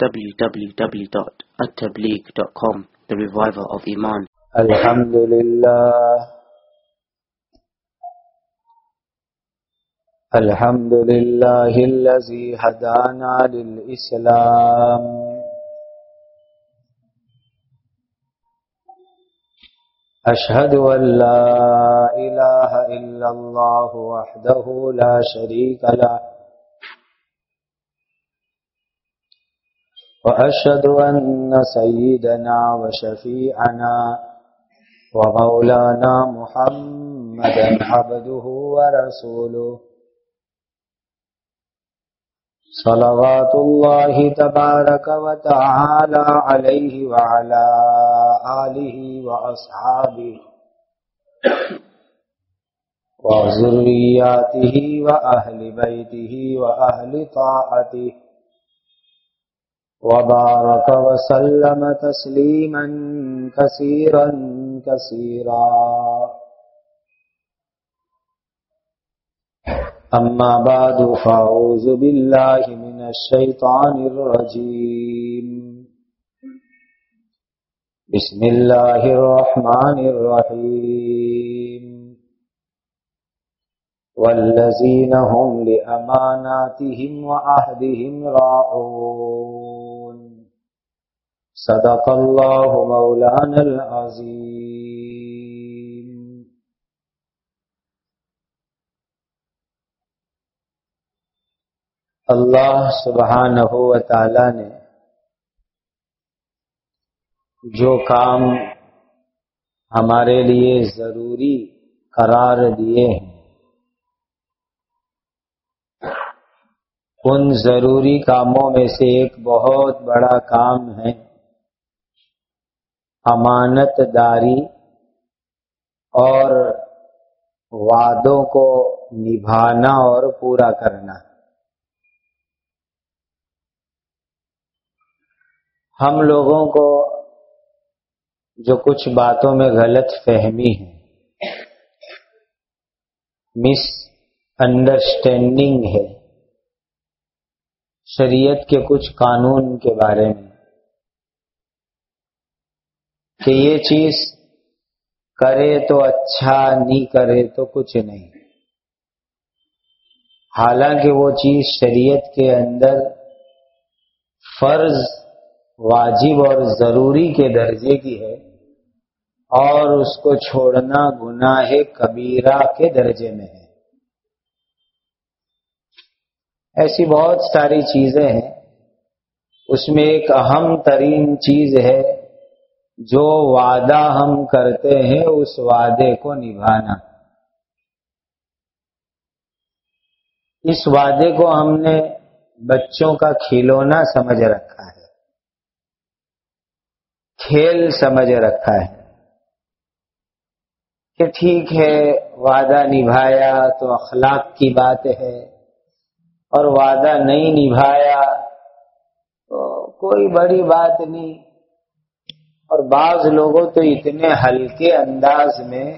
www.attableek.com The Reviver of Iman. Alhamdulillah. Alhamdulillah Allazi hadana lil Islam أشهد أن لا إله إلا الله وحده لا وأشهد أن سيدنا وشفيعنا ومولانا محمدا عبده ورسوله. صلوات الله تبارك وتعالى عليه وعلى آله وأصحابه وذرياته وأهل بيته وأهل طاعته. وبارك وسلم تسليما كثيرا كثيرا. أما بعد فأعوذ بالله من الشيطان الرجيم. بسم الله الرحمن الرحيم. والذين هم لأماناتهم وعهدهم راعون. صدق الله مولانا العظيم. اللہ سبحانہ و تعالی نے جو کام ہمارے لیے ضروری قرار دیے ہیں، ان ضروری کاموں میں سے ایک بہت بڑا کام ہے۔ امانت داری اور وعدوں کو نبھانا اور پورا کرنا۔ ہم لوگوں کو جو کچھ باتوں میں غلط فہمی ہے مس انڈرسٹینڈنگ ہے، شریعت کے کچھ قانون کے بارے میں۔ کہ یہ چیز کرے تو اچھا نہیں کرے تو کچھ نہیں۔ حالانکہ وہ چیز شریعت کے اندر فرض، واجب اور ضروری کے درجے کی ہے اور اس کو چھوڑنا گناہ کبیرہ کے درجے میں ہے۔ ایسی بہت ساری چیزیں ہیں۔ اس میں ایک اہم ترین چیز ہے جو وعدہ ہم کرتے ہیں، اس وعدے کو نبھانا۔ اس وعدے کو ہم نے بچوں کا کھلونا سمجھ رکھا ہے۔ کھیل سمجھ رکھا ہے۔ کہ ٹھیک ہے، وعدہ نبھایا تو اخلاق کی بات ہے، اور وعدہ نہیں نبھایا تو کوئی بڑی بات نہیں۔ اور بعض لوگوں تو اتنے ہلکے انداز میں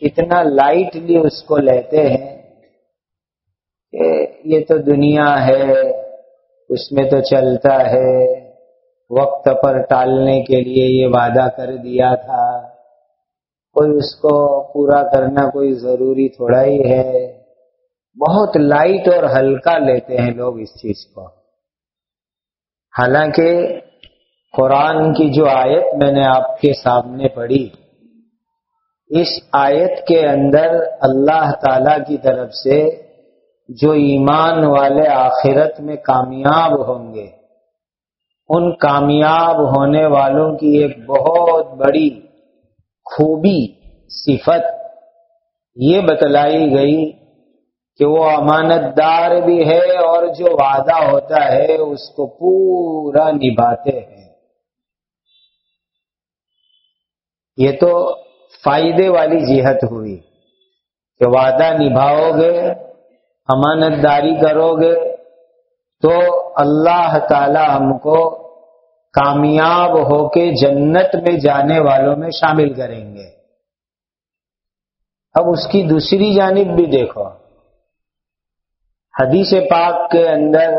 اتنا لائٹلی اس کو لیتے ہیں کہ یہ تو دنیا ہے، اس میں تو چلتا ہے۔ وقت پر ٹالنے کے لیے یہ وعدہ کر دیا تھا۔ کوئی اس کو پورا کرنا کوئی ضروری تھوڑا ہی ہے۔ بہت لائٹ اور ہلکا لیتے ہیں لوگ اس چیز کو۔ حالانکہ قرآن کی جو آیت میں نے آپ کے سامنے پڑھی، اس آیت کے اندر اللہ تعالی کی طرف سے جو ایمان والے آخرت میں کامیاب ہوں گے، ان کامیاب ہونے والوں کی ایک بہت بڑی خوبی صفت یہ بتلائی گئی کہ وہ امانت دار بھی ہے اور جو وعدہ ہوتا ہے اس کو پورا نبھاتے ہیں۔ یہ تو فائدے والی جہت ہوئی کہ وعدہ نبھاؤ گے، امانت داری کرو گے، تو اللہ تعالی ہم کو کامیاب ہو کے جنت میں جانے والوں میں شامل کریں گے۔ اب اس کی دوسری جانب بھی دیکھو۔ حدیث پاک کے اندر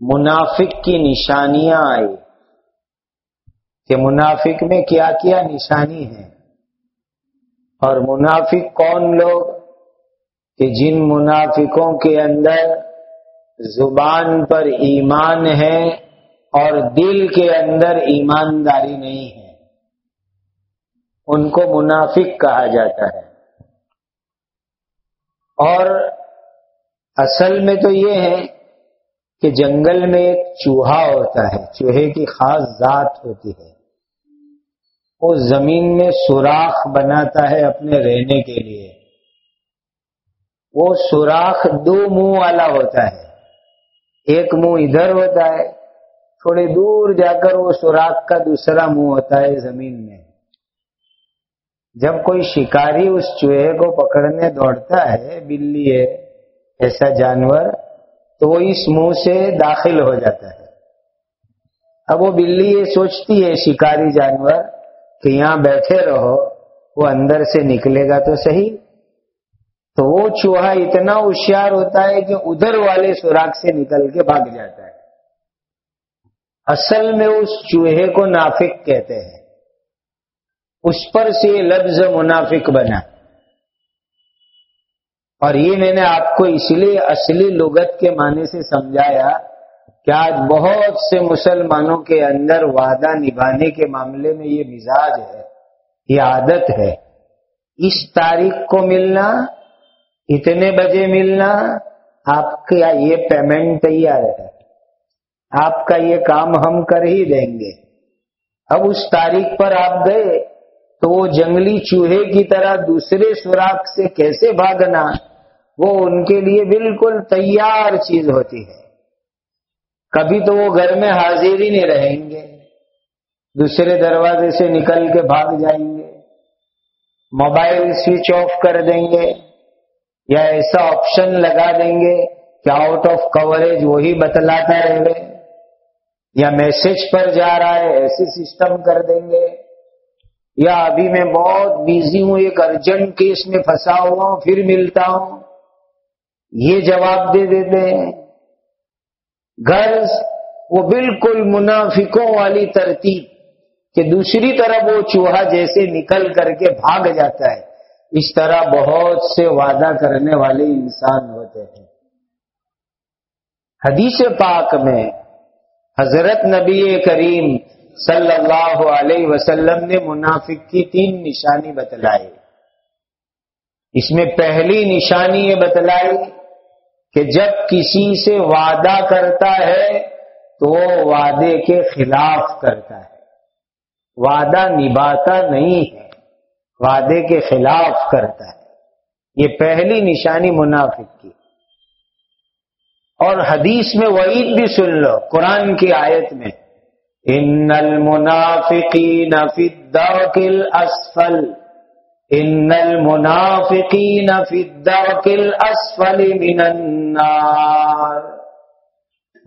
منافق کی نشانیاں آئی کہ منافق میں کیا کیا نشانی ہے اور منافق کون لوگ؟ کہ جن منافقوں کے اندر زبان پر ایمان ہے اور دل کے اندر ایمانداری نہیں ہے۔ ان کو منافق کہا جاتا ہے۔ اور اصل میں تو یہ ہے کہ جنگل میں ایک چوہا ہوتا ہے، چوہے کی خاص ذات ہوتی ہے۔ وہ زمین میں سوراخ بناتا ہے اپنے رہنے کے لیے۔ وہ سوراخ دو منہ والا ہوتا ہے۔ ایک منہ ادھر ہوتا ہے، تھوڑی دور جا کر وہ سوراخ کا دوسرا منہ ہوتا ہے زمین میں۔ جب کوئی شکاری اس چوہے کو پکڑنے دوڑتا ہے، بلی ہے، ایسا جانور تو وہ اس منہ سے داخل ہو جاتا ہے۔ اب وہ بلی یہ سوچتی ہے، شکاری جانور، کہ یہاں بیٹھے رہو، وہ اندر سے نکلے گا تو صحیح۔ تو وہ چوہا اتنا ہوشیار ہوتا ہے کہ ادھر والے سوراخ سے نکل کے بھاگ جاتا ہے۔ اصل میں اس چوہے کو نافک کہتے ہیں۔ اس پر سے یہ لفظ منافق بنا۔ اور یہ میں نے آپ کو اس لیے اصلی لغت کے معنی سے سمجھایا کہ آج بہت سے مسلمانوں کے اندر وعدہ نبھانے کے معاملے میں یہ مزاج ہے، یہ عادت ہے۔ اس تاریخ کو ملنا، اتنے بجے ملنا، آپ کا یہ پیمنٹ تیار ہے۔ آپ کا یہ کام ہم کر ہی دیں گے۔ اب اس تاریخ پر آپ گئے۔ تو وہ جنگلی چوہے کی طرح دوسرے سوراخ سے کیسے بھاگنا، وہ ان کے لیے بالکل تیار چیز ہوتی ہے۔ کبھی تو وہ گھر میں حاضر ہی نہیں رہیں گے، دوسرے دروازے سے نکل کے بھاگ جائیں گے، موبائل سوئچ آف کر دیں گے، یا ایسا آپشن لگا دیں گے کہ آؤٹ آف کوریج وہی بتلاتا رہے، یا میسج پر جا رہا ہے ایسے سسٹم کر دیں گے۔ یا ابھی میں بہت بیزی ہوں، ایک ارجنٹ کیس میں پھنسا ہوا ہوں، پھر ملتا ہوں۔ یہ جواب دے دیتے ہیں۔ گھر وہ بالکل منافقوں والی ترتیب کہ دوسری طرف وہ چوہا جیسے نکل کر کے بھاگ جاتا ہے۔ اس طرح بہت سے وعدہ کرنے والے انسان ہوتے ہیں۔ حدیث پاک میں حضرت نبی کریم صلی اللہ علیہ وسلم نے منافق کی تین نشانی بتلائی۔ اس میں پہلی نشانی یہ بتلائی کہ جب کسی سے وعدہ کرتا ہے تو وہ وعدے کے خلاف کرتا ہے۔ وعدہ نبھاتا نہیں ہے، وعدے کے خلاف کرتا ہے۔ یہ پہلی نشانی منافق کی۔ اور حدیث میں وعید بھی سن لو، قرآن کی آیت میں۔ ان المنافقین فی الدرک الاسفل ان المنافقین فی الدرک الاسفل من النار.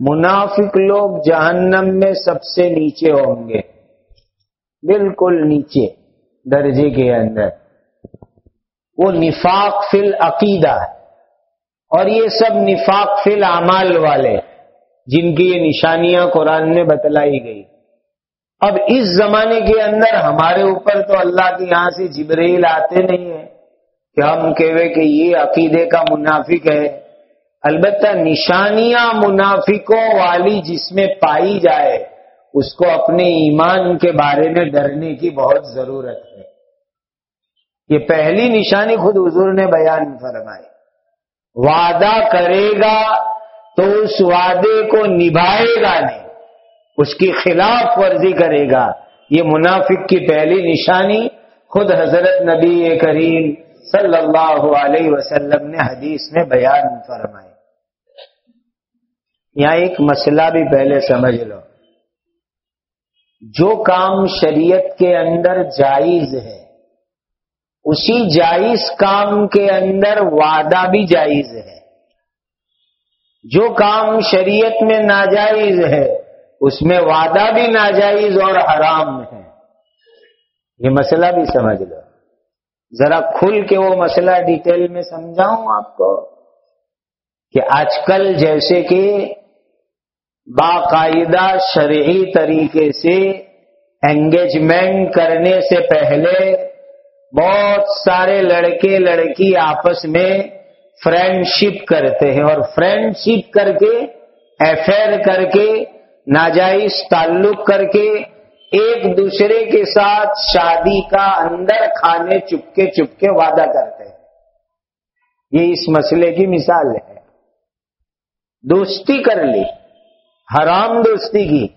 منافق لوگ جہنم میں سب سے نیچے ہوں گے. بالکل نیچے، درجے کے اندر. وہ نفاق فی العقیدہ اور یہ سب نفاق فی العمال والے جن کی یہ نشانیاں قرآن میں بتلائی گئی۔ اب اس زمانے کے اندر ہمارے اوپر تو اللہ کے یہاں سے جبریل آتے نہیں ہیں کہ ہم کہے کہ یہ عقیدے کا منافق ہے۔ البتہ نشانیاں منافقوں والی جس میں پائی جائے، اس کو اپنے ایمان کے بارے میں ڈرنے کی بہت ضرورت ہے۔ یہ پہلی نشانی خود حضور نے بیان فرمائی۔ وعدہ کرے گا تو اس وعدے کو نبھائے گا نہیں، اس کی خلاف ورزی کرے گا۔ یہ منافق کی پہلی نشانی خود حضرت نبی کریم صلی اللہ علیہ وسلم نے حدیث میں بیان فرمائے یہاں ایک مسئلہ بھی پہلے سمجھ لو۔ جو کام شریعت کے اندر جائز ہے، اسی جائز کام کے اندر وعدہ بھی جائز ہے۔ جو کام شریعت میں ناجائز ہے، اس میں وعدہ بھی ناجائز اور حرام ہے۔ یہ مسئلہ بھی سمجھ لو۔ ذرا کھل کے وہ مسئلہ ڈیٹیل میں سمجھاؤں آپ کو کہ آج کل جیسے کہ باقاعدہ شرعی طریقے سے انگیجمنٹ کرنے سے پہلے بہت سارے لڑکے لڑکی آپس میں فرینڈ شپ کرتے ہیں اور فرینڈ شپ کر کے افیئر کر کے، ناجائز تعلق کر کے ایک دوسرے کے ساتھ شادی کا اندر کھانے چپکے چپکے وعدہ کرتے ہیں۔ یہ اس مسئلے کی مثال ہے۔ دوستی کر لی۔ حرام دوستی کی۔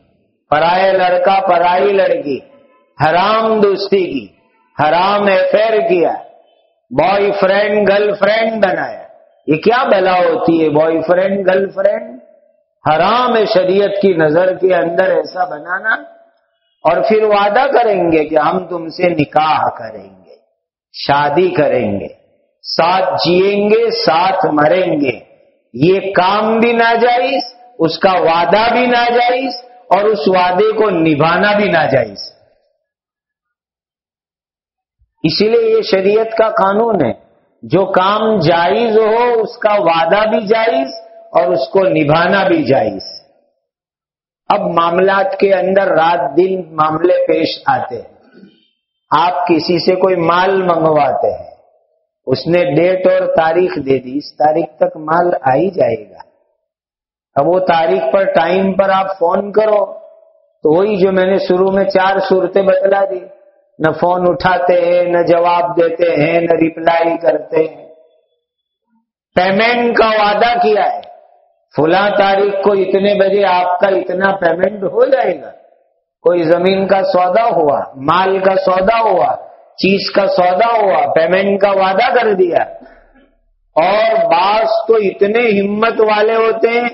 پرائے لڑکا پرائی لڑکی۔ حرام دوستی کی۔ حرام افیئر کیا۔ بوائے فرینڈ گرل فرینڈ بنایا۔ یہ کیا بلا ہوتی ہے بوائے فرینڈ گرل فرینڈ حرام شریعت کی نظر کے اندر ایسا بنانا اور پھر وعدہ کریں گے کہ ہم تم سے نکاح کریں گے، شادی کریں گے، ساتھ جیئیں گے، ساتھ مریں گے۔ یہ کام بھی ناجائز، اس کا وعدہ بھی ناجائز اور اس وعدے کو نبھانا بھی ناجائز۔ اسی لیے یہ شریعت کا قانون ہے۔ جو کام جائز ہو، اس کا وعدہ بھی جائز اور اس کو نبھانا بھی جائز۔ اب معاملات کے اندر رات دن معاملے پیش آتے ہیں۔ آپ کسی سے کوئی مال منگواتے ہیں۔ اس نے ڈیٹ اور تاریخ دے دی، اس تاریخ تک مال آ ہی جائے گا۔ اب وہ تاریخ پر ٹائم پر آپ فون کرو تو وہی جو میں نے شروع میں چار صورتیں بتلا دی۔ نہ فون اٹھاتے ہیں، نہ جواب دیتے ہیں، نہ ریپلائی کرتے ہیں۔ پیمنٹ کا وعدہ کیا ہے؟ فلاں تاریخ کو اتنے بجے آپ کا اتنا پیمنٹ ہو جائے گا۔ کوئی زمین کا سودا ہوا، مال کا سودا ہوا، چیز کا سودا ہوا پیمنٹ کا وعدہ کر دیا۔ اور بعض تو اتنے ہمت والے ہوتے ہیں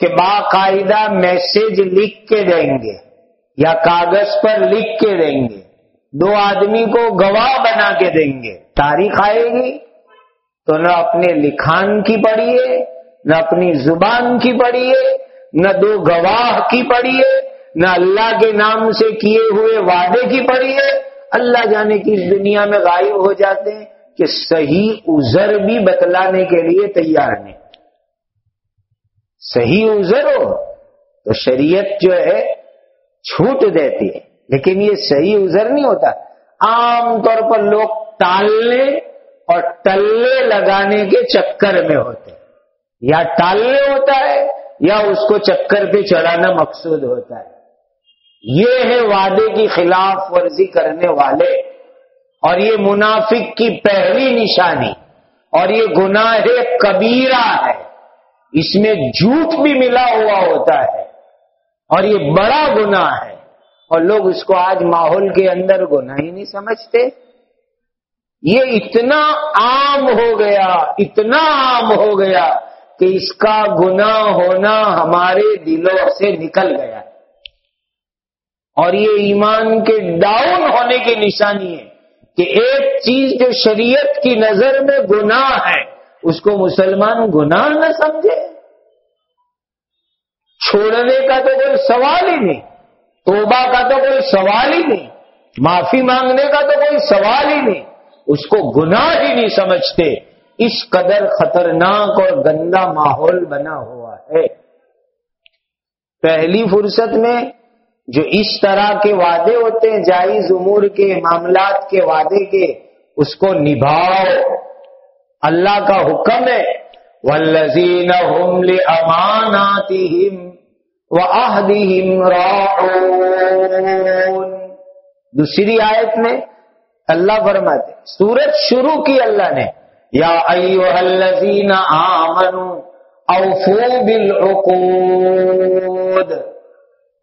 کہ باقاعدہ میسج لکھ کے دیں گے یا کاغذ پر لکھ کے دیں گے۔ دو آدمی کو گواہ بنا کے دیں گے۔ تاریخ آئے گی تو نہ اپنے لکھان کی پڑھیے، نہ اپنی زبان کی پڑھیے، نہ دو گواہ کی پڑھیے، نہ اللہ کے نام سے کیے ہوئے وعدے کی پڑھیے۔ اللہ جانے کی اس دنیا میں غائب ہو جاتے ہیں کہ صحیح عذر بھی بتلانے کے لیے تیار نہیں۔ صحیح عذر ہو تو شریعت جو ہے چھوٹ دیتی ہے۔ لیکن یہ صحیح عذر نہیں ہوتا۔ عام طور پر لوگ ٹالنے اور ٹلے لگانے کے چکر میں ہوتے یا ٹالنے ہوتا ہے یا اس کو چکر پہ چڑھانا مقصود ہوتا ہے۔ یہ ہے وعدے کی خلاف ورزی کرنے والے۔ اور یہ منافق کی پہلی نشانی۔ اور یہ گناہ کبیرہ ہے۔ اس میں جھوٹ بھی ملا ہوا ہوتا ہے۔ اور یہ بڑا گناہ ہے۔ اور لوگ اس کو آج ماحول کے اندر گناہ ہی نہیں سمجھتے۔ یہ اتنا عام ہو گیا، اتنا عام ہو گیا کہ اس کا گناہ ہونا ہمارے دلوں سے نکل گیا۔ اور یہ ایمان کے ڈاؤن ہونے کی نشانی ہے کہ ایک چیز جو شریعت کی نظر میں گناہ ہے، اس کو مسلمان گناہ نہ سمجھے۔ چھوڑنے کا تو کوئی سوال ہی نہیں۔ توبہ کا تو کوئی سوال ہی نہیں، معافی مانگنے کا تو کوئی سوال ہی نہیں۔ اس کو گناہ ہی نہیں سمجھتے۔ اس قدر خطرناک اور گندا ماحول بنا ہوا ہے۔ پہلی فرصت میں جو اس طرح کے وعدے ہوتے ہیں، جائز امور کے، معاملات کے وعدے کے، اس کو نبھاؤ۔ اللہ کا حکم ہے ولزین اماناتی دوسری آیت میں اللہ فرماتے سورج شروع کی اللہ نے، یا ایوہ الذین آمنوا اوفو بالعقود۔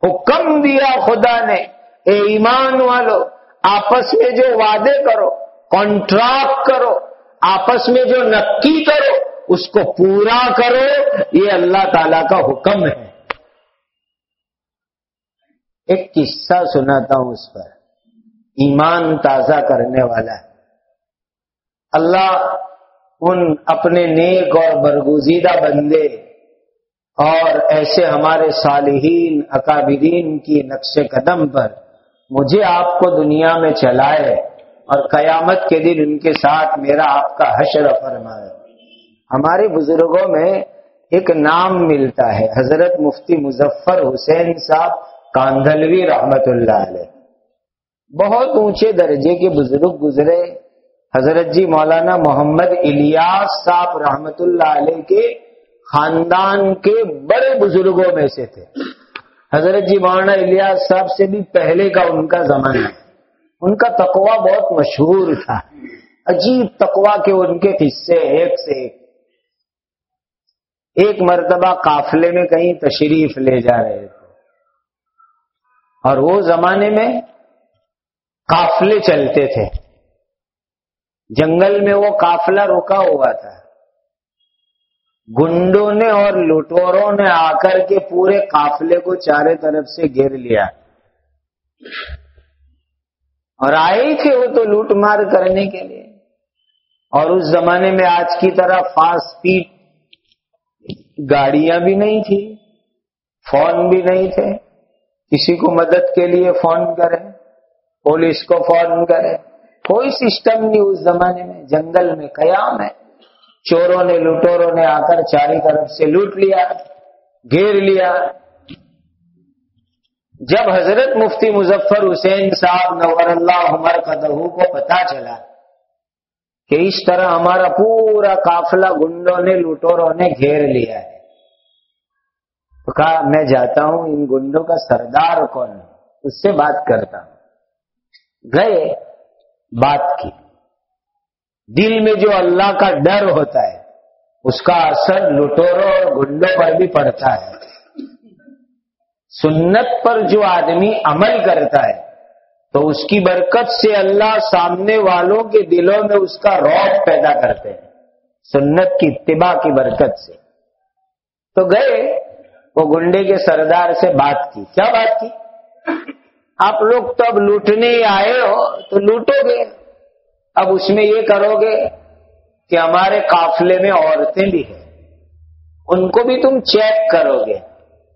حکم دیا خدا نے، اے ایمان والو، آپس میں جو وعدے کرو کانٹریکٹ کرو، آپس میں جو نکی کرو، اس کو پورا کرو، یہ اللہ تعالی کا حکم ہے۔ ایک قصہ سناتا ہوں اس پر۔ ایمان تازہ کرنے والا ہے۔ اللہ ان اپنے نیک اور برگزیدہ بندے اور ایسے ہمارے صالحین، اکابرین کی نقش قدم پر مجھے آپ کو دنیا میں چلائے اور قیامت کے دن ان کے ساتھ میرا آپ کا حشر فرمائے۔ ہمارے بزرگوں میں ایک نام ملتا ہے، حضرت مفتی مظفر حسین صاحب۔ کاندھلوی رحمت اللہ علیہ۔ بہت اونچے درجے کے بزرگ گزرے۔ حضرت جی مولانا محمد الیاس صاحب رحمت اللہ علیہ کے خاندان کے بڑے بزرگوں میں سے تھے۔ حضرت جی مولانا الیاس صاحب سے بھی پہلے کا ان کا زمانہ ہے۔ ان کا تقوا بہت مشہور تھا۔ عجیب تقوا کے ان کے قصے ایک سے ایک۔ ایک مرتبہ قافلے میں کہیں تشریف لے جا رہے تھے۔ اور وہ زمانے میں قافلے چلتے تھے۔ جنگل میں وہ قافلہ رکا ہوا تھا۔ گنڈوں نے اور لٹوروں نے آ کر کے پورے قافلے کو چارے طرف سے گر لیا۔ اور آئے تھے وہ تو لوٹ مار کرنے کے لیے۔ اور اس زمانے میں آج کی طرح فاسٹ اسپیڈ گاڑیاں بھی نہیں تھی فون بھی نہیں تھے۔ کسی کو مدد کے لیے فون کرے پولیس کو فون کرے کوئی سسٹم نہیں اس زمانے میں، جنگل میں قیام ہے۔ چوروں نے، لوٹوروں نے آ کر چاری طرف سے لوٹ لیا، گھیر لیا۔ جب حضرت مفتی مظفر حسین صاحب نور اللہ عمر قدہ کو پتا چلا کہ اس طرح ہمارا پورا قافلہ گنڈوں نے، لوٹوروں نے گھیر لیا ہے۔ تو کہا، میں جاتا ہوں ان گنڈوں کا سردار کون ہے؟ اس سے بات کرتا ہوں۔ گئے بات کی۔ دل میں جو اللہ کا ڈر ہوتا ہے، اس کا اثر لٹوروں اور گنڈوں پر بھی پڑتا ہے۔ سنت پر جو آدمی عمل کرتا ہے، تو اس کی برکت سے اللہ سامنے والوں کے دلوں میں اس کا روپ پیدا کرتے ہیں۔ سنت کی اتباع کی برکت سے۔ تو گئے وہ گنڈے کے سردار سے بات کی۔ کیا بات کی؟ آپ لوگ تو اب لوٹنے آئے ہو تو لوٹو گے۔ اب اس میں یہ کرو گے کہ ہمارے قافلے میں عورتیں بھی ہیں۔ ان کو بھی تم چیک کرو گے۔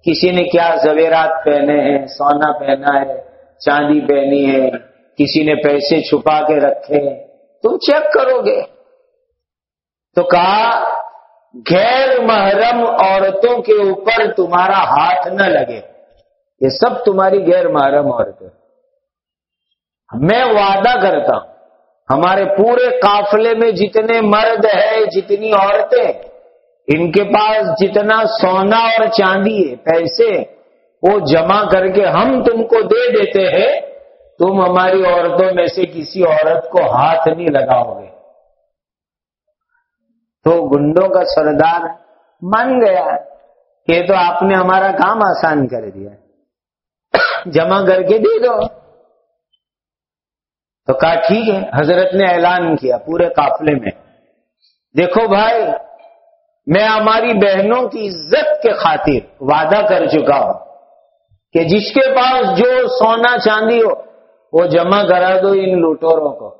کسی نے کیا زویرات پہنے ہیں، سونا پہنا ہے، چاندی پہنی ہے، کسی نے پیسے چھپا کے رکھے ہیں۔ تم چیک کرو گے۔ تو کہا غیر محرم عورتوں کے اوپر تمہارا ہاتھ نہ لگے۔ یہ سب تمہاری غیر محرم عورتیں۔ میں وعدہ کرتا ہوں، ہمارے پورے قافلے میں جتنے مرد ہے جتنی عورتیں، ان کے پاس جتنا سونا اور چاندی ہے، پیسے، وہ جمع کر کے ہم تم کو دے دیتے ہیں، تم ہماری عورتوں میں سے کسی عورت کو ہاتھ نہیں لگاؤ گے۔ تو گنڈوں کا سردار مان گیا۔ کہ تو آپ نے ہمارا کام آسان کر دیا۔ جمع کر کے دے دو۔ تو کہا ٹھیک ہے۔ حضرت نے اعلان کیا پورے قافلے میں۔ دیکھو بھائی، میں ہماری بہنوں کی عزت کے خاطر وعدہ کر چکا ہوں کہ جس کے پاس جو سونا چاندی ہو، وہ جمع کرا دو ان لوٹوروں کو۔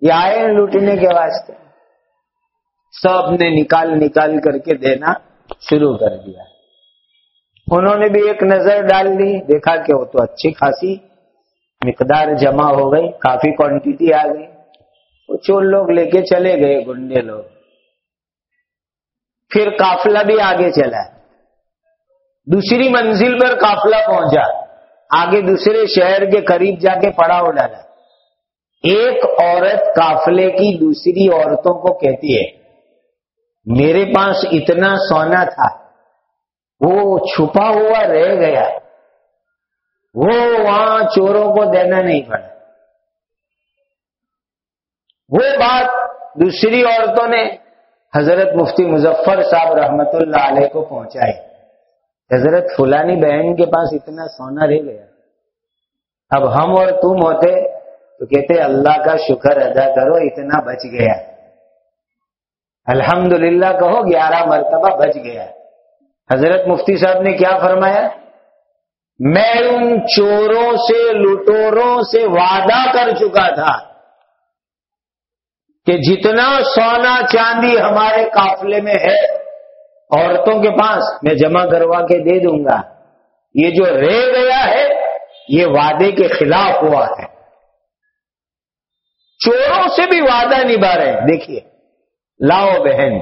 یہ آئے لوٹنے کے واسطے۔ سب نے نکال نکال کر کے دینا شروع کر دیا۔ انہوں نے بھی ایک نظر ڈال لی، دیکھا کہ وہ تو اچھی خاصی مقدار جمع ہو گئی، کافی کوانٹیٹی آ گئی۔ وہ چور لوگ لے کے چلے گئے، گنڈے لوگ۔ پھر قافلہ بھی آگے چلا۔ دوسری منزل پر قافلہ پہنچا۔ آگے دوسرے شہر کے قریب جا کے پڑا ہو ڈالا۔ ایک عورت قافلے کی دوسری عورتوں کو کہتی ہے میرے پاس اتنا سونا تھا، وہ چھپا ہوا رہ گیا۔ وہ وہاں چوروں کو دینا نہیں پڑا۔ وہ بات دوسری عورتوں نے حضرت مفتی مظفر صاحب رحمت اللہ علیہ کو پہنچائی۔ حضرت فلانی بہن کے پاس اتنا سونا رہ گیا۔ اب ہم اور تم ہوتے تو کہتے اللہ کا شکر ادا کرو، اتنا بچ گیا۔ الحمدللہ کہو گیارہ مرتبہ بچ گیا۔ حضرت مفتی صاحب نے کیا فرمایا؟ میں ان چوروں سے، لٹوروں سے وعدہ کر چکا تھا کہ جتنا سونا چاندی ہمارے قافلے میں ہے، عورتوں کے پاس میں جمع کروا کے دے دوں گا۔ یہ جو رہ گیا ہے، یہ وعدے کے خلاف ہوا ہے۔ چوروں سے بھی وعدہ نبھا رہے ہیں۔ دیکھیے لاؤ بہن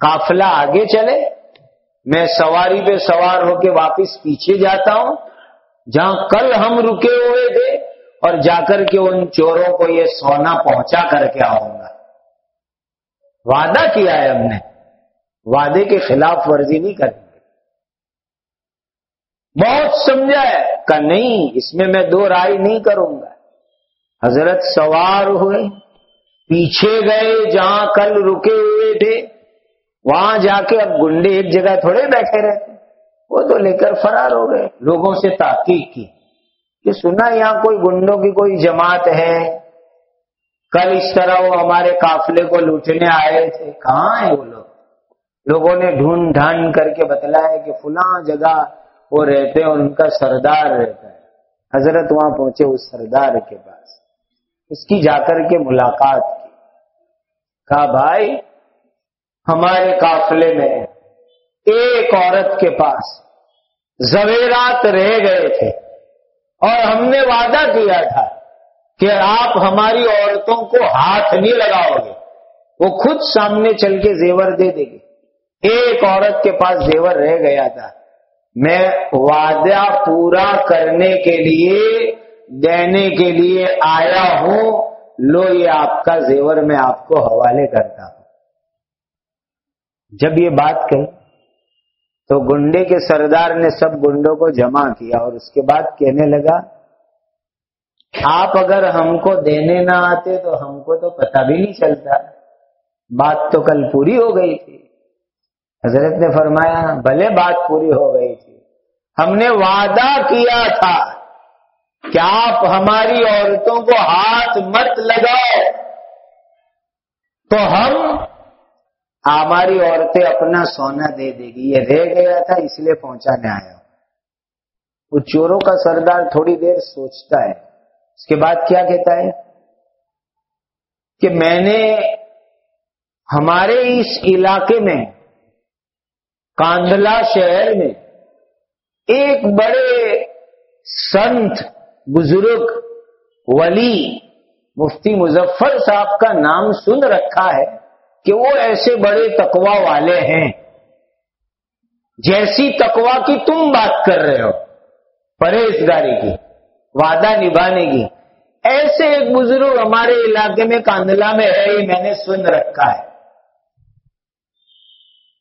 کافلا آگے چلے۔ میں سواری پہ سوار ہو کے واپس پیچھے جاتا ہوں۔ جہاں کل ہم رکے ہوئے تھے اور جا کر کے ان چوروں کو یہ سونا پہنچا کر کے آؤں گا۔ وعدہ کیا ہے ہم نے؟ وعدے کے خلاف ورزی نہیں کریں گے بہت سمجھا ہے کہ نہیں، اس میں میں دو رائے نہیں کروں گا۔ حضرت سوار ہوئے۔ پیچھے گئے، جہاں کل رکے ہوئے تھے، وہاں جا کے اب گنڈے ایک جگہ تھوڑے بیٹھے رہتے وہ تو لے کر فرار ہو گئے۔ لوگوں سے تحقیق کی کہ سنا یہاں کوئی گنڈوں کی کوئی جماعت ہے۔ کل اس طرح وہ ہمارے قافلے کو لوٹنے آئے تھے۔ کہاں ہیں وہ لوگ؟ لوگوں نے ڈھونڈ ڈھانڈ کر کے بتلایا کہ فلاں جگہ وہ رہتے ہیں اور ان کا سردار رہتا ہے۔ حضرت وہاں پہنچے، اس سردار کے پاس۔ اس کی جا کر کے ملاقات کی۔ کہا، بھائی، ہمارے قافلے میں ایک عورت کے پاس زویرات رہ گئے تھے اور ہم نے وعدہ کیا تھا کہ آپ ہماری عورتوں کو ہاتھ نہیں لگاؤ گے۔ وہ خود سامنے چل کے زیور دے دے گی۔ ایک عورت کے پاس زیور رہ گیا تھا۔ میں وعدہ پورا کرنے کے لیے دینے کے لیے آیا ہوں، لو یہ آپ کا زیور میں آپ کو حوالے کرتا ہوں۔ جب یہ بات کہی، تو گنڈے کے سردار نے سب گنڈوں کو جمع کیا اور اس کے بعد کہنے لگا، آپ اگر ہم کو دینے نہ آتے تو ہم کو تو پتہ بھی نہیں چلتا۔ بات تو کل پوری ہو گئی تھی۔ حضرت نے فرمایا، بھلے بات پوری ہو گئی تھی۔ ہم نے وعدہ کیا تھا۔ کہ آپ ہماری عورتوں کو ہاتھ مت لگاؤ تو ہم ہماری عورتیں اپنا سونا دے دے گی۔ یہ رہ گیا تھا، اس لیے پہنچانے آیا وہ چوروں کا سردار تھوڑی دیر سوچتا ہے۔ اس کے بعد کیا کہتا ہے؟ کہ میں نے ہمارے اس علاقے میں کاندلا شہر میں، ایک بڑے سنت بزرگ ولی مفتی مظفر صاحب کا نام سن رکھا ہے کہ وہ ایسے بڑے تقوا والے ہیں۔ جیسی تقوا کی تم بات کر رہے ہو، پرہیزگاری کی، وعدہ نبھانے کی۔ ایسے ایک بزرگ ہمارے علاقے میں کاندلا میں ہے، یہ میں نے سن رکھا ہے۔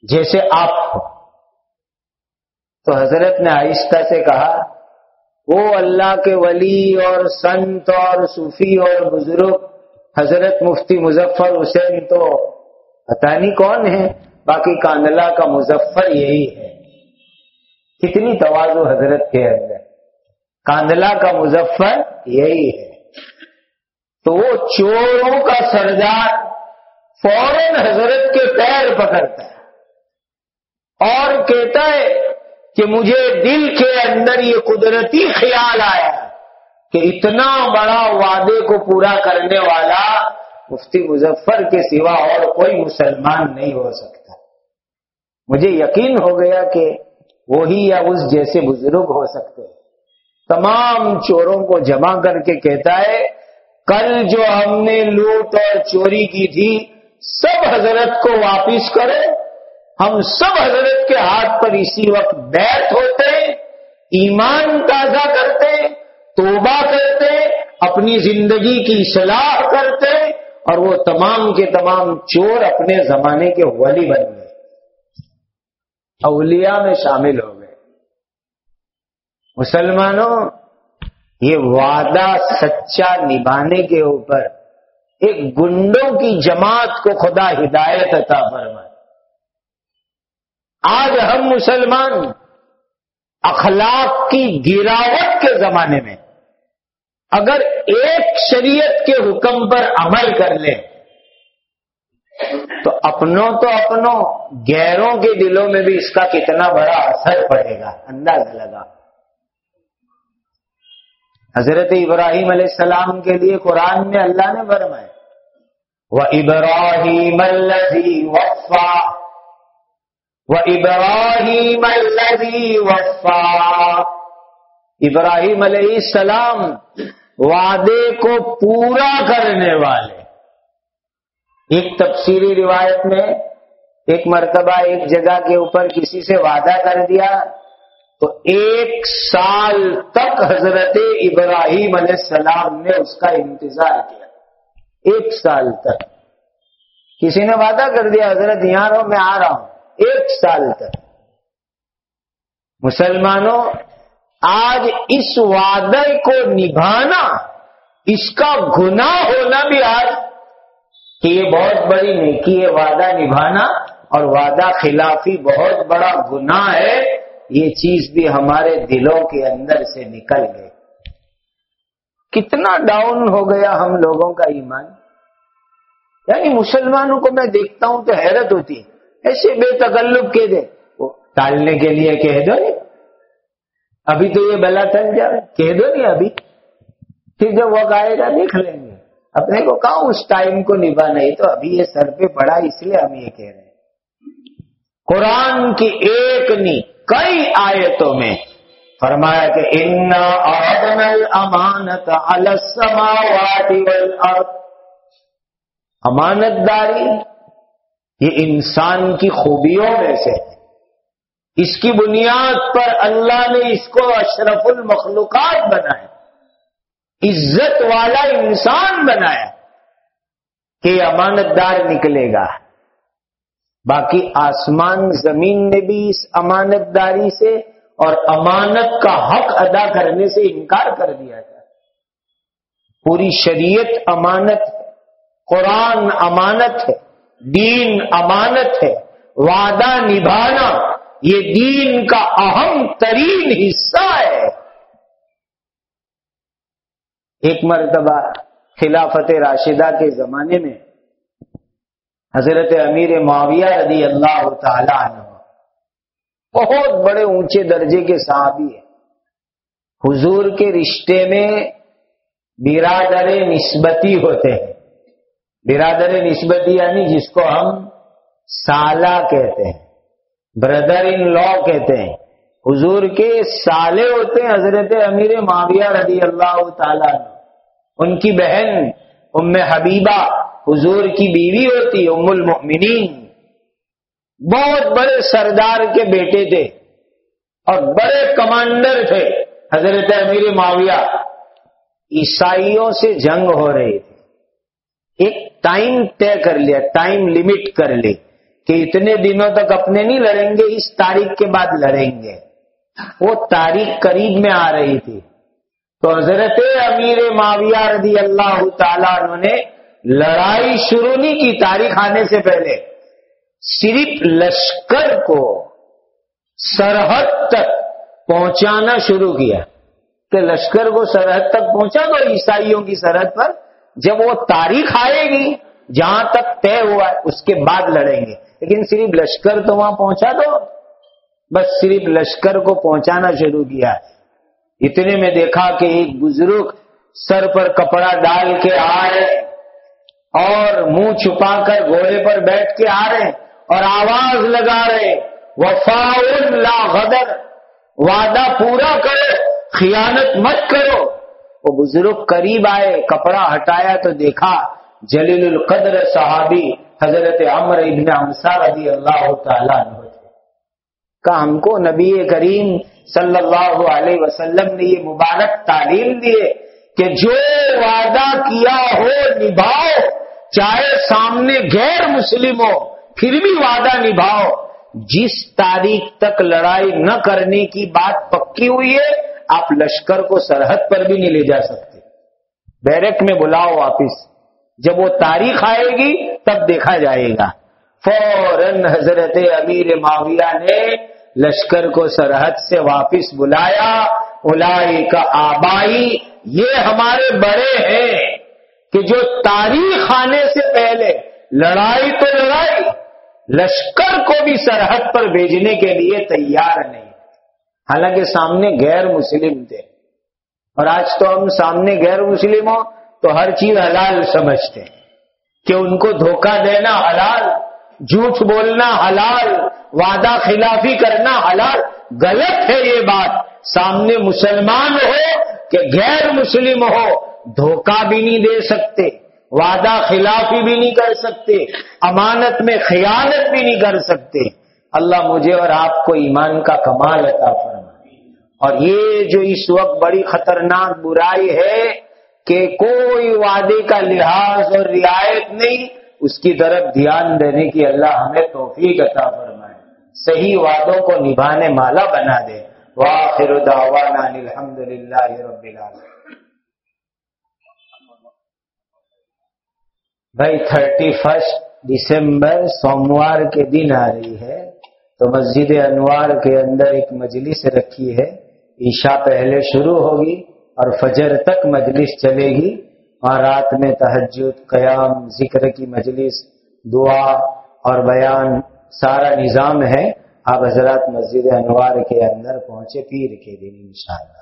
جیسے آپ ہو۔ تو حضرت نے آہستہ سے کہا وہ اللہ کے ولی اور سنت اور صوفی اور بزرگ، حضرت مفتی مظفر حسین تو پتا نہیں کون ہے باقی کاندلا کا مظفر یہی ہے۔ کتنی توازو حضرت کے اندر۔ کاندلا کا مظفر یہی ہے۔ تو وہ چوروں کا سردار فوراً حضرت کے پیر پکڑتا ہے اور کہتا ہے کہ مجھے دل کے اندر یہ قدرتی خیال آیا کہ اتنا بڑا وعدے کو پورا کرنے والا مفتی مظفر کے سوا اور کوئی مسلمان نہیں ہو سکتا۔ مجھے یقین ہو گیا کہ وہی یا اس جیسے بزرگ ہو سکتے تمام چوروں کو جمع کر کے کہتا ہے، کل جو ہم نے لوٹ اور چوری کی تھی، سب حضرت کو واپس کرے ہم سب حضرت کے ہاتھ پر اسی وقت بیٹھ ہوتے ایمان تازہ کرتے توبہ کرتے اپنی زندگی کی صلاح کرتے اور وہ تمام کے تمام چور اپنے زمانے کے ولی بن گئے۔ اولیاء میں شامل ہو گئے۔ مسلمانوں، یہ وعدہ سچا نبھانے کے اوپر، ایک گنڈوں کی جماعت کو خدا ہدایت عطا فرمائے۔ آج ہم مسلمان اخلاق کی گراوٹ کے زمانے میں اگر ایک شریعت کے حکم پر عمل کر لیں، تو اپنوں تو اپنوں گیروں کے دلوں میں بھی اس کا کتنا بڑا اثر پڑے گا انداز لگا۔ حضرت ابراہیم علیہ السلام کے لیے قرآن میں اللہ نے فرمائے وہ ابراہیم وفا وہ ابراہیم وفا ابراہیم علیہ السلام وعدے کو پورا کرنے والے۔ ایک تفصیلی روایت میں ایک مرتبہ ایک جگہ کے اوپر کسی سے وعدہ کر دیا تو ایک سال تک حضرت ابراہیم علیہ السلام نے اس کا انتظار کیا۔ ایک سال تک۔ کسی نے وعدہ کر دیا، حضرت یہاں رہو، میں آ رہا ہوں۔ ایک سال تک۔ مسلمانوں، آج اس وعدے کو نبھانا، اس کا گناہ ہونا بھی آج کہ یہ بہت بڑی نیکی ہے، وعدہ نبھانا، اور وعدہ خلافی بہت بڑا گناہ ہے۔ یہ چیز بھی ہمارے دلوں کے اندر سے نکل گئے کتنا ڈاؤن ہو گیا ہم لوگوں کا ایمان۔ یعنی مسلمانوں کو میں دیکھتا ہوں تو حیرت ہوتی ہے۔ ایسے بے تکلب کے دے۔ ٹالنے کے لیے کہہ دو نہیں۔ ابھی تو یہ بلا ٹل جائے کہہ دو نہیں ابھی۔ پھر جب وقت آئے گا دیکھ لیں گے۔ اپنے کو کہاں اس ٹائم کو نبھا نہیں؟ تو ابھی یہ سر پہ پڑا، اس لیے ہم یہ کہہ رہے ہیں۔ قرآن کی ایک نی کئی آیتوں میں فرمایا کہ ان امانت امانت داری یہ انسان کی خوبیوں میں سے اس کی بنیاد پر اللہ نے اس کو اشرف المخلوقات بنایا۔ عزت والا انسان بنایا کہ امانت دار نکلے گا۔ باقی آسمان زمین نے بھی اس امانت داری سے اور امانت کا حق ادا کرنے سے انکار کر دیا تھا۔ پوری شریعت امانت ہے، قرآن امانت ہے۔ دین امانت ہے، وعدہ نبھانا، یہ دین کا اہم ترین حصہ ہے۔ ایک مرتبہ خلافت راشدہ کے زمانے میں حضرت امیر معاویہ رضی اللہ تعالی عنہ بہت بڑے اونچے درجے کے صحابی ہیں۔ حضور کے رشتے میں برادر نسبتی ہوتے ہیں۔ برادر نسبتی یعنی جس کو ہم سالہ کہتے ہیں بردر ان لا کہتے ہیں۔ حضور کے سالے ہوتے ہیں حضرت امیر معاویہ رضی اللہ تعالیٰ ان کی بہن ام حبیبہ، حضور کی بیوی ہوتی، ام المؤمنین۔ بہت بڑے سردار کے بیٹے تھے اور بڑے کمانڈر تھے حضرت امیر معاویہ۔ عیسائیوں سے جنگ ہو رہی تھی۔ ایک ٹائم طے کر لیا، ٹائم لمٹ کر لی کہ اتنے دنوں تک اپنے نہیں لڑیں گے، اس تاریخ کے بعد لڑیں گے۔ وہ تاریخ قریب میں آ رہی تھی۔ تو حضرت امیر معاویہ رضی اللہ تعالیٰ نے لڑائی شروع نہیں کی تاریخ آنے سے پہلے۔ صرف لشکر کو سرحد تک پہنچانا شروع کیا۔ کہ لشکر کو سرحد تک پہنچا دو عیسائیوں کی سرحد پر جب وہ تاریخ آئے گی، جہاں تک طے ہوا ہے، اس کے بعد لڑیں گے۔ لیکن صرف لشکر تو وہاں پہنچا دو۔ بس صرف لشکر کو پہنچانا شروع کیا اتنے میں دیکھا کہ ایک بزرگ سر پر کپڑا ڈال کے آئے اور منہ چھپا کر گھوڑے پر بیٹھ کے آ رہے اور آواز لگا رہے وفا لا غدر، وعدہ پورا کرو، خیانت مت کرو۔ وہ بزرگ قریب آئے، کپڑا ہٹایا تو دیکھا جلیل القدر صحابی حضرت عمر ابن رضی اللہ تعالیٰ کہ ہم کو نبی کریم صلی اللہ علیہ وسلم نے یہ مبارک تعلیم دیے کہ جو وعدہ کیا ہو نبھاؤ، چاہے سامنے غیر مسلم ہو، پھر بھی وعدہ نبھاؤ۔ جس تاریخ تک لڑائی نہ کرنے کی بات پکی ہوئی ہے آپ لشکر کو سرحد پر بھی نہیں لے جا سکتے۔ بیرک میں بلاؤ واپس۔ جب وہ تاریخ آئے گی، تب دیکھا جائے گا۔ فوراً حضرت امیر معاویہ نے لشکر کو سرحد سے واپس بلایا۔ الائی کا آبائی، یہ ہمارے بڑے ہیں کہ جو تاریخ آنے سے پہلے لڑائی تو لڑائی، لشکر کو بھی سرحد پر بھیجنے کے لیے تیار نہیں۔ حالانکہ سامنے غیر مسلم تھے۔ اور آج تو ہم سامنے غیر مسلم ہو تو ہر چیز حلال سمجھتے ہیں۔ کہ ان کو دھوکہ دینا حلال، جھوٹ بولنا حلال، وعدہ خلافی کرنا حلال، غلط ہے یہ بات۔ سامنے مسلمان ہو کہ غیر مسلم ہو، دھوکہ بھی نہیں دے سکتے، وعدہ خلافی بھی نہیں کر سکتے، امانت میں خیانت بھی نہیں کر سکتے۔ اللہ مجھے اور آپ کو ایمان کا کمال عطا فرمائے۔ اور یہ جو اس وقت بڑی خطرناک برائی ہے کہ کوئی وعدے کا لحاظ اور رعایت نہیں، اس کی طرف دھیان دینے کی اللہ ہمیں توفیق عطا فرمائے۔ صحیح وعدوں کو نبھانے مالا بنا دے۔ واخر دعوانا الحمد للہ رب العالمین۔ بھائی تھرٹی فرسٹ دسمبر سوموار کے دن آ رہی ہے تو مسجد انوار کے اندر ایک مجلس رکھی ہے۔ عشاء پہلے شروع ہوگی اور فجر تک مجلس چلے گی وہاں رات میں تحجد قیام، ذکر کی مجلس، دعا اور بیان سارا نظام ہے۔ آپ حضرات مسجد انوار کے اندر پہنچے پیر کے دن انشاءاللہ۔